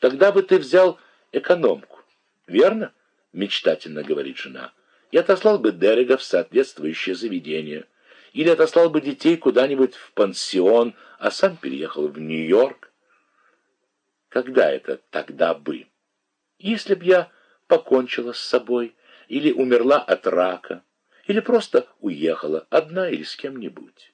Тогда бы ты взял экономку, верно? Мечтательно говорит жена. И отослал бы Дерега в соответствующее заведение. Или отослал бы детей куда-нибудь в пансион, а сам переехал в Нью-Йорк. Когда это тогда бы? Если б я покончила с собой, или умерла от рака, или просто уехала, одна или с кем-нибудь.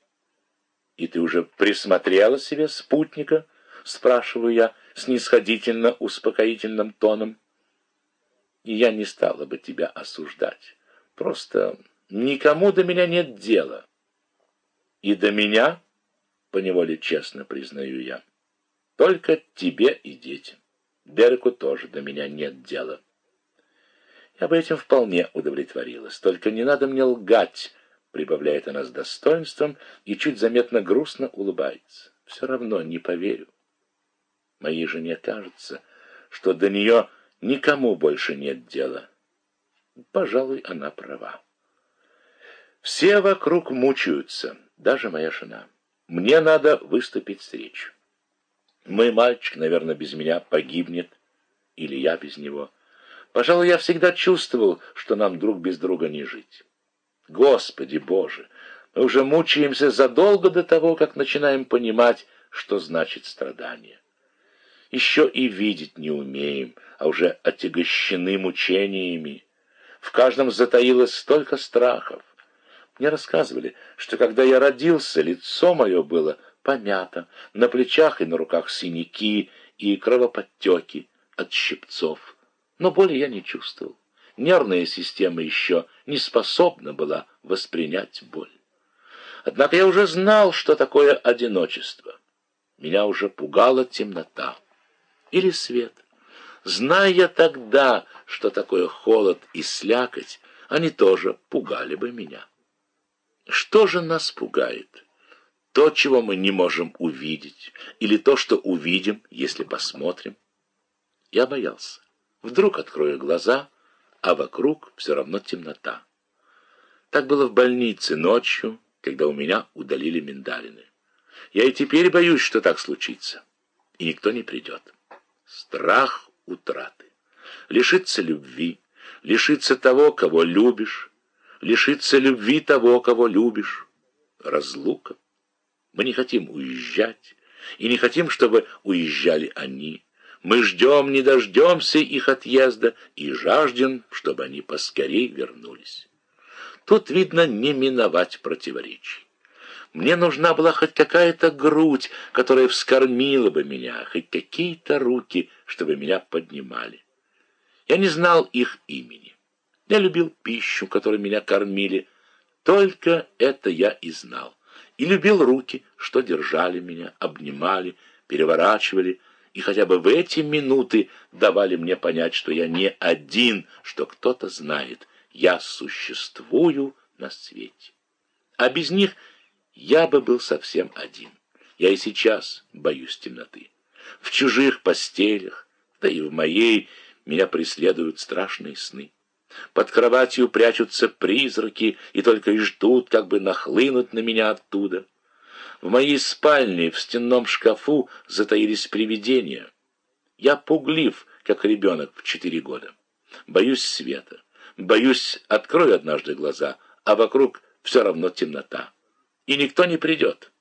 «И ты уже присмотрела себе спутника?» — спрашиваю я снисходительно-успокоительным тоном. «И я не стала бы тебя осуждать. Просто никому до меня нет дела». «И до меня?» — поневоле честно признаю я. «Только тебе и детям. Дереку тоже до меня нет дела». Я бы этим вполне удовлетворилась. Только не надо мне лгать, прибавляет она с достоинством и чуть заметно грустно улыбается. Все равно не поверю. Моей жене кажется, что до нее никому больше нет дела. Пожалуй, она права. Все вокруг мучаются, даже моя жена. Мне надо выступить с речью. Мой мальчик, наверное, без меня погибнет, или я без него. Пожалуй, я всегда чувствовал, что нам друг без друга не жить. Господи Боже, мы уже мучаемся задолго до того, как начинаем понимать, что значит страдание. Еще и видеть не умеем, а уже отягощены мучениями. В каждом затаилось столько страхов. Мне рассказывали, что когда я родился, лицо мое было помято, на плечах и на руках синяки и кровоподтеки от щипцов но боли я не чувствовал. Нервная система еще не способна была воспринять боль. Однако я уже знал, что такое одиночество. Меня уже пугала темнота или свет. Зная я тогда, что такое холод и слякоть, они тоже пугали бы меня. Что же нас пугает? То, чего мы не можем увидеть, или то, что увидим, если посмотрим? Я боялся. Вдруг открою глаза, а вокруг все равно темнота. Так было в больнице ночью, когда у меня удалили миндалины. Я и теперь боюсь, что так случится, и никто не придет. Страх утраты. Лишиться любви, лишиться того, кого любишь, лишиться любви того, кого любишь. Разлука. Мы не хотим уезжать, и не хотим, чтобы уезжали они. Мы ждем, не дождемся их отъезда и жаждем, чтобы они поскорей вернулись. Тут, видно, не миновать противоречий. Мне нужна была хоть какая-то грудь, которая вскормила бы меня, хоть какие-то руки, чтобы меня поднимали. Я не знал их имени. Я любил пищу, которой меня кормили. Только это я и знал. И любил руки, что держали меня, обнимали, переворачивали, и хотя бы в эти минуты давали мне понять, что я не один, что кто-то знает, я существую на свете. А без них я бы был совсем один. Я и сейчас боюсь темноты. В чужих постелях, да и в моей, меня преследуют страшные сны. Под кроватью прячутся призраки и только и ждут, как бы нахлынуть на меня оттуда. В моей спальне в стенном шкафу затаились привидения. Я пуглив, как ребенок в четыре года. Боюсь света. Боюсь, открою однажды глаза, а вокруг все равно темнота. И никто не придет.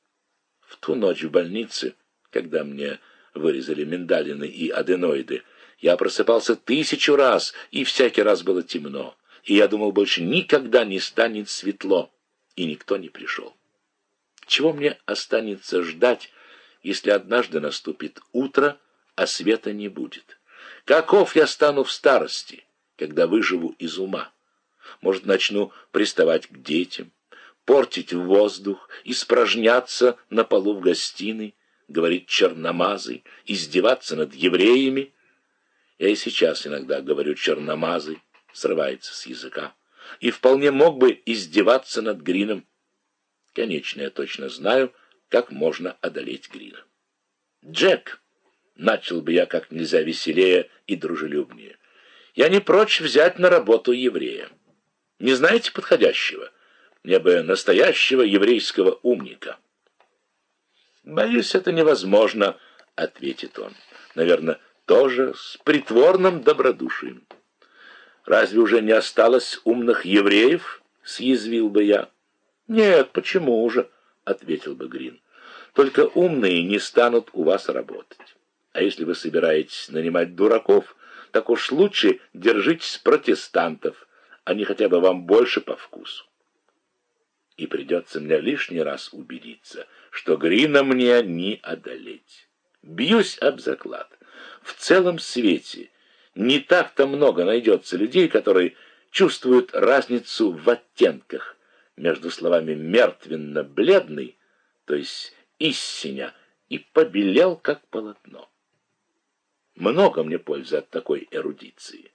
В ту ночь в больнице, когда мне вырезали миндалины и аденоиды, я просыпался тысячу раз, и всякий раз было темно. И я думал, больше никогда не станет светло. И никто не пришел. Чего мне останется ждать, если однажды наступит утро, а света не будет? Каков я стану в старости, когда выживу из ума? Может, начну приставать к детям, портить воздух, испражняться на полу в гостиной, говорить черномазый, издеваться над евреями? Я и сейчас иногда говорю черномазый, срывается с языка, и вполне мог бы издеваться над Грином, Конечно, я точно знаю, как можно одолеть Грина. «Джек!» — начал бы я как нельзя веселее и дружелюбнее. «Я не прочь взять на работу еврея. Не знаете подходящего? Мне бы настоящего еврейского умника». «Боюсь, это невозможно», — ответит он. «Наверное, тоже с притворным добродушием. «Разве уже не осталось умных евреев?» — съязвил бы я. «Нет, почему же?» — ответил бы Грин. «Только умные не станут у вас работать. А если вы собираетесь нанимать дураков, так уж лучше держитесь протестантов, они хотя бы вам больше по вкусу. И придется мне лишний раз убедиться, что Грина мне не одолеть. Бьюсь об заклад. В целом свете не так-то много найдется людей, которые чувствуют разницу в оттенках между словами «мертвенно-бледный», то есть «истиня», и «побелел, как полотно». Много мне пользы от такой эрудиции.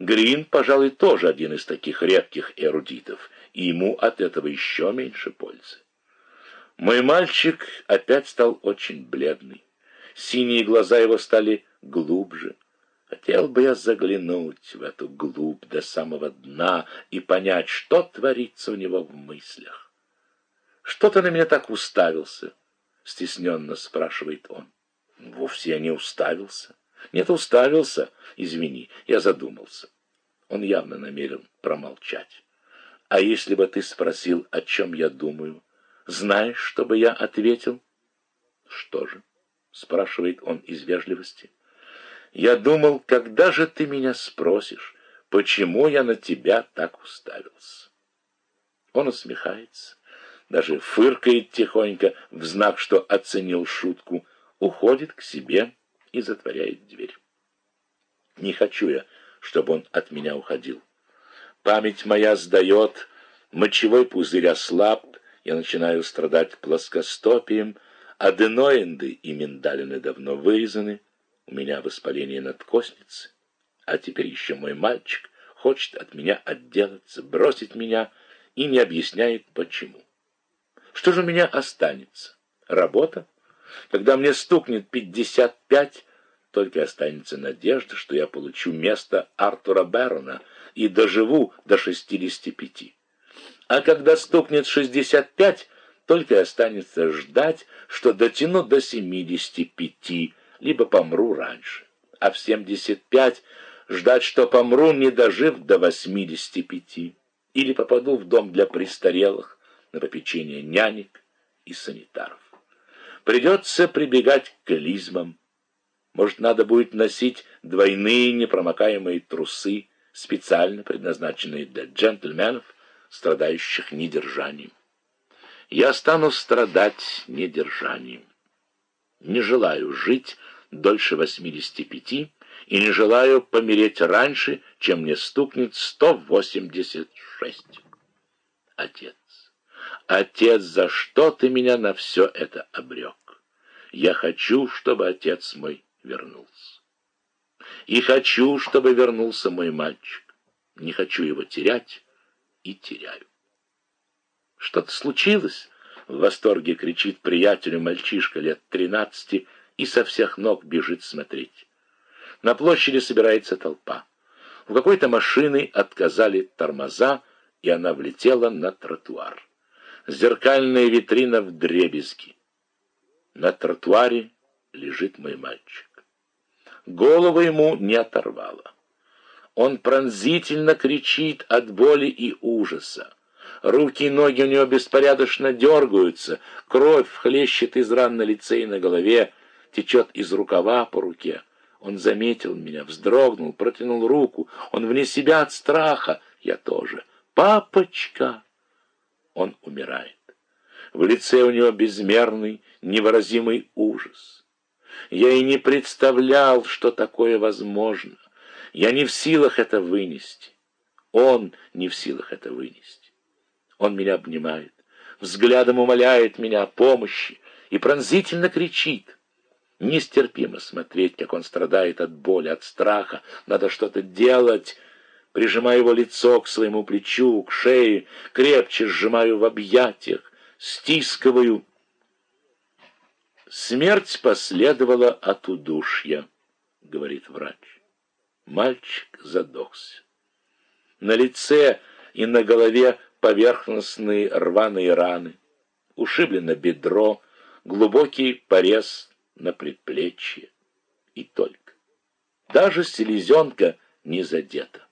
Грин, пожалуй, тоже один из таких редких эрудитов, и ему от этого еще меньше пользы. Мой мальчик опять стал очень бледный. Синие глаза его стали глубже. Хотел бы я заглянуть в эту глубь до самого дна и понять, что творится у него в мыслях. «Что ты на меня так уставился?» — стесненно спрашивает он. Вовсе я не уставился. Нет, уставился. Извини, я задумался. Он явно намерен промолчать. А если бы ты спросил, о чем я думаю, знаешь, что бы я ответил? Что же? Спрашивает он из вежливости. Я думал, когда же ты меня спросишь, почему я на тебя так уставился? Он усмехается, даже фыркает тихонько в знак, что оценил шутку, уходит к себе и затворяет дверь. Не хочу я, чтобы он от меня уходил. Память моя сдает, мочевой пузырь ослаб, я начинаю страдать плоскостопием, аденоиды и миндалины давно вырезаны, у меня воспаление надкостницы, а теперь еще мой мальчик хочет от меня отделаться, бросить меня и не объясняет почему. Что же у меня останется? Работа? Когда мне стукнет пятьдесят пять, только останется надежда, что я получу место Артура Бэрона и доживу до шестидесяти пяти. А когда стукнет шестьдесят пять, только останется ждать, что дотяну до семидесяти пяти, либо помру раньше. А в семьдесят пять ждать, что помру, не дожив до восьмидесяти пяти, или попаду в дом для престарелых на попечение нянек и санитаров. Придется прибегать к клизмам. Может, надо будет носить двойные непромокаемые трусы, специально предназначенные для джентльменов, страдающих недержанием. Я стану страдать недержанием. Не желаю жить дольше 85 и не желаю помереть раньше, чем мне стукнет 186. Отец. Отец, за что ты меня на все это обрек? Я хочу, чтобы отец мой вернулся. И хочу, чтобы вернулся мой мальчик. Не хочу его терять и теряю. Что-то случилось? В восторге кричит приятелю мальчишка лет тринадцати и со всех ног бежит смотреть. На площади собирается толпа. У какой-то машины отказали тормоза, и она влетела на тротуар зеркальная витрина в дребезги. На тротуаре лежит мой мальчик. Голову ему не оторвало. Он пронзительно кричит от боли и ужаса. Руки и ноги у него беспорядочно дергаются, кровь хлещет из ран на лице и на голове, течет из рукава по руке. Он заметил меня, вздрогнул, протянул руку. Он вне себя от страха. Я тоже. «Папочка!» Он умирает. В лице у него безмерный, невыразимый ужас. Я и не представлял, что такое возможно. Я не в силах это вынести. Он не в силах это вынести. Он меня обнимает, взглядом умоляет меня о помощи и пронзительно кричит. Нестерпимо смотреть, как он страдает от боли, от страха. Надо что-то делать прижимаю его лицо к своему плечу, к шее, крепче сжимаю в объятиях, стискиваю. Смерть последовала от удушья, говорит врач. Мальчик задохся. На лице и на голове поверхностные рваные раны, ушиблено бедро, глубокий порез на предплечье и только. даже селезенка не задета.